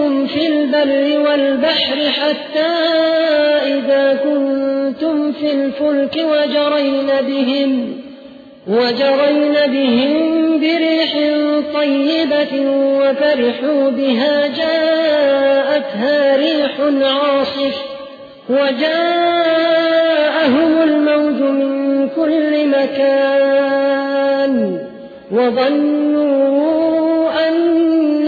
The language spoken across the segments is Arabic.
يسيركم في البر والبحر حتى كنتم في الفلك وجرين بهم وجرين بهم بريح طيبة وفرحوا بها جاءتها ريح عاصف وجاءهم الموج من كل مكان وظنوا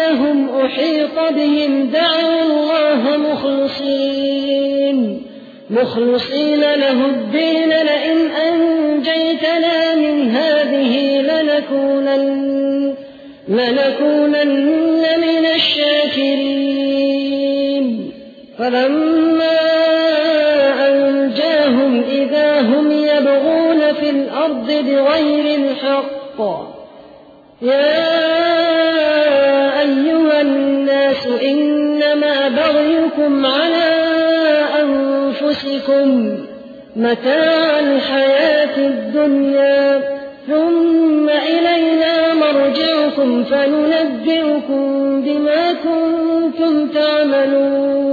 أنهم أحيط بهم دعوا الله مخلصين مخلصين له الدين لئن أنجيتنا من هذه لنكونن, لنكونن من الشاكرين فلما أنجاهم إذا هم يبغون في الأرض بغير الحق يا بغيكم على أنفسكم متاع الحياة الدنيا ثم إلينا مرجعكم فننبئكم بما كنتم تعملون.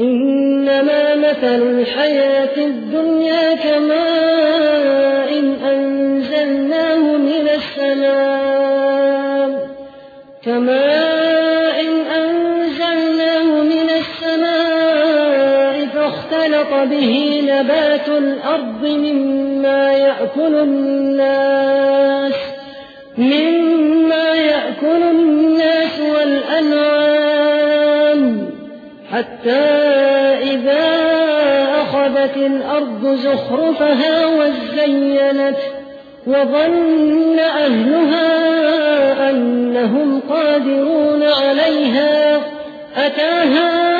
إنما مثل الحياة الدنيا كماء إن أنزلناه من السماء كماء فاختلط به نبات الأرض مما يأكل الناس مما يأكل الناس والأنعام. حتى إذا أخذت الأرض زخرفها وزينت وظن أهلها أنهم قادرون عليها أتاها